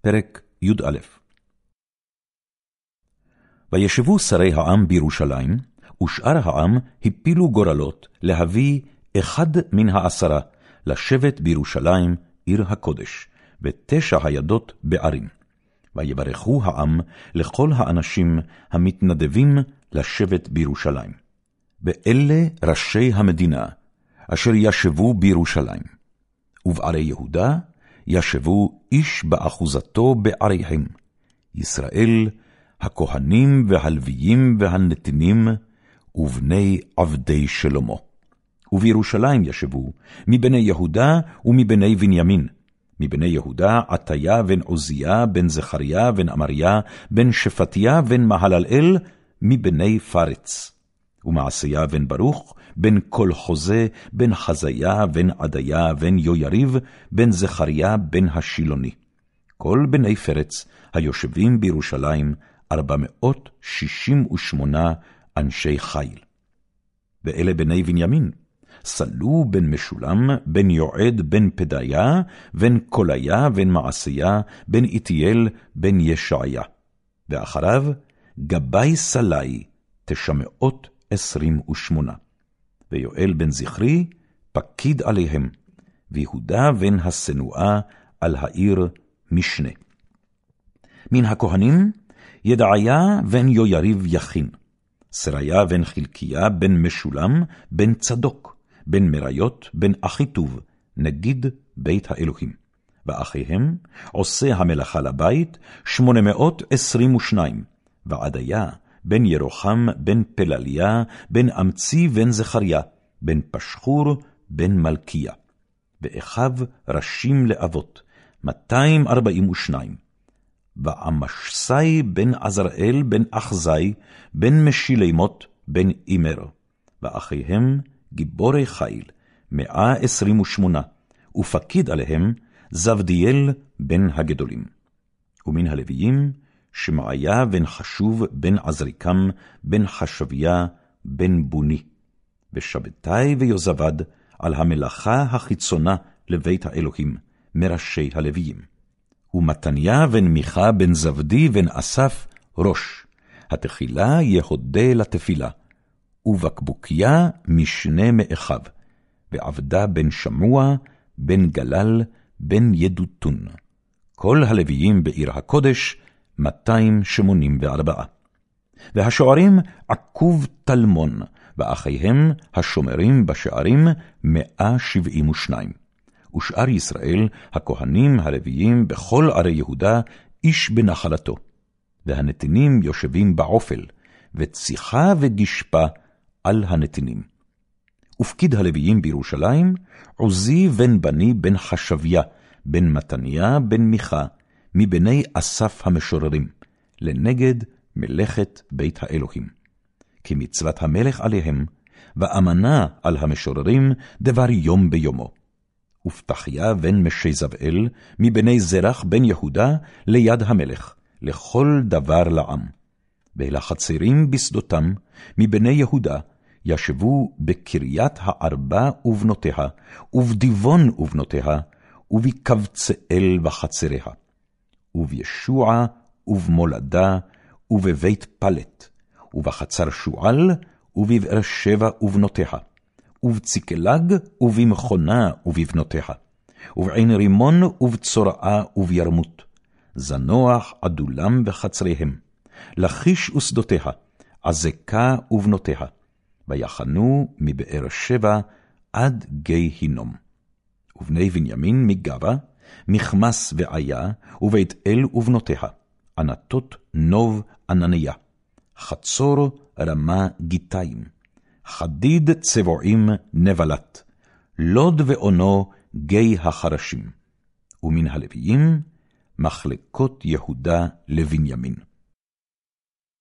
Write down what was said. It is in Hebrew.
פרק י"א וישבו שרי העם בירושלים, ושאר העם הפילו גורלות להביא אחד מן העשרה, לשבת בירושלים, עיר הקודש, ותשע הידות בערים. ויברכו העם לכל האנשים המתנדבים לשבת בירושלים. ואלה ראשי המדינה, אשר ישבו בירושלים. ובערי יהודה ישבו איש באחוזתו בעריהם, ישראל, הכהנים והלוויים והנתינים, ובני עבדי שלמה. ובירושלים ישבו, מבני יהודה ומבני בנימין. מבני יהודה עטיה בן עוזיה, בן זכריה, בן אמריה, בן שפטיה, בן מהללאל, מבני פרץ. ומעשיה בן ברוך, בן כל חוזה, בן חזיה, בן עדיה, בן יויריב, בן זכריה, בן השילוני. כל בני פרץ, היושבים בירושלים, ארבע מאות שישים ושמונה אנשי חיל. ואלה בני בנימין, סלו בן משולם, בן יועד, בן פדיה, בן קוליה, בן מעשיה, בן איתיאל, בן ישעיה. ואחריו, גבאי סלעי, תשמעות 28. ויואל בן זכרי פקיד עליהם, ויהודה בן השנואה על העיר משנה. מן הכהנים, ידעיה בן יויריב יכין, שריה בן חלקיה בן משולם בן צדוק, בן מריות בן אחיטוב, נגיד בית האלוהים. ואחיהם, עושה המלאכה לבית, שמונה מאות עשרים ושניים, ועדיה, בן ירוחם, בן פלליה, בן אמצי, בן זכריה, בן פשחור, בן מלכיה. ואחיו ראשים לאבות, מאתיים ארבעים ושניים. ועמשסי בן עזראל, בן אחזי, בן משילמות, בן אימר. ואחיהם גיבורי חיל, מאה עשרים ושמונה, ופקיד עליהם זבדיאל בן הגדולים. ומן הלוויים, שמעיה בן חשוב בן עזריקם, בן חשביה, בן בוני. ושבתאי ויוזבד על המלאכה החיצונה לבית האלוהים, מראשי הלוויים. ומתניה בן מיכה בן זבדי בן אסף ראש, התחילה יהודה לתפילה, ובקבוקיה משנה מאחיו, ועבדה בן שמוע, בן גלל, בן ידותון. כל הלוויים בעיר הקודש, 284. והשוערים עקוב טלמון, ואחיהם השומרים בשערים, 172. ושאר ישראל, הכהנים הלוויים בכל ערי יהודה, איש בנחלתו. והנתינים יושבים בעופל, וציחה וגשפה על הנתינים. ופקיד הלוויים בירושלים, עוזי בן בני בן חשביה, בן מתניה בן מיכה, מבני אסף המשוררים, לנגד מלאכת בית האלוהים. כי מצוות המלך עליהם, ואמנה על המשוררים דבר יום ביומו. ופתחיה בן משזבאל, מבני זרח בן יהודה, ליד המלך, לכל דבר לעם. ולחצרים בשדותם, מבני יהודה, ישבו בקריית הארבע ובנותיה, ובדיבון ובנותיה, ובקבצאל וחצריה. ובישוע, ובמולדה, ובבית פלט, ובחצר שועל, ובבאר שבע ובנותיה, ובצקלג, ובמכונה ובבנותיה, ובעין רימון, ובצורעה, ובירמות, זנוח עדולם בחצריהם, לכיש ושדותיה, עזקה ובנותיה, ויחנו מבאר שבע עד גיא הינום. ובני בנימין מגבה, מכמס ועיה, ובית אל ובנותיה, ענתות נוב ענניה, חצור רמה גיתיים, חדיד צבועים נבלת, לוד ואונו גיא החרשים, ומן הלוויים מחלקות יהודה לבנימין.